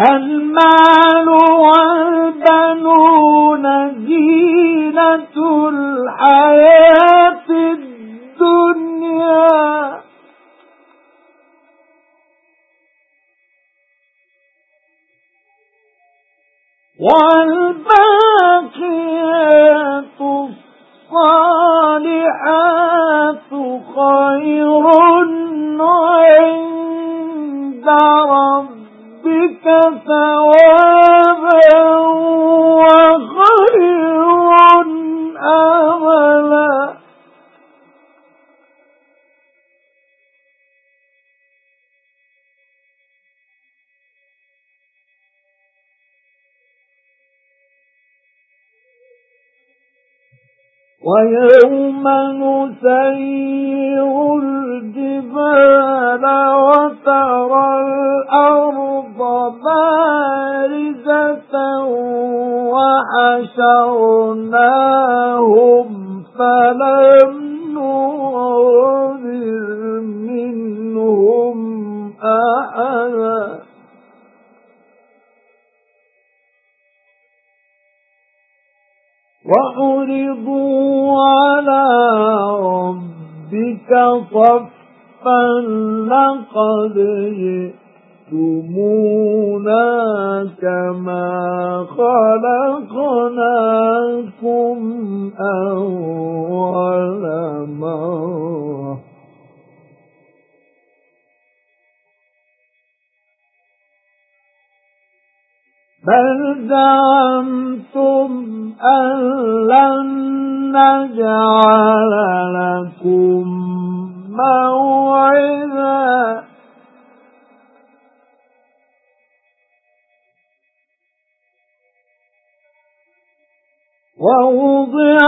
المال والبنون زينة الحياة الدنيا. والباقيات الصالحات خير عند وخير أملا. وَيَوْمَ نُسَيِّرُ الْجِبَالَ وَحَشَرْنَاهُمْ فَلَمْ نُغَادِرْ مِنْهُمْ أَحَدًا. وَعُرِضُوا عَلَى رَبِّكَ صَفًّا لَقَدْ جِئْتُمُونَا كَمَا خَلَقْنَاكُمْ أَوَّلَ مَرَّةٍ. بَلْ زَعَمْتُمْ أَن لَّن نَّجْعَلَ لَكُم وَوُضِعَ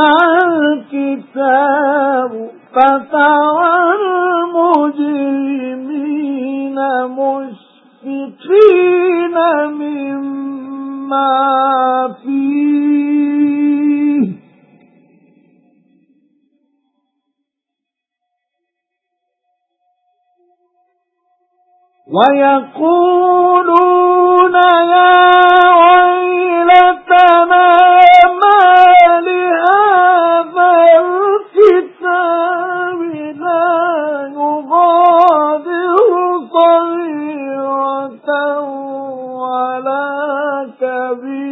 الْكِتَابُ فَتَرَى الْمُجْرِمِينَ مُشْفِقِينَ مِمَّا فِيهِ. وَيَقُولُونَ يَا صَغِيرَةً وَلَا كَبِيرَةً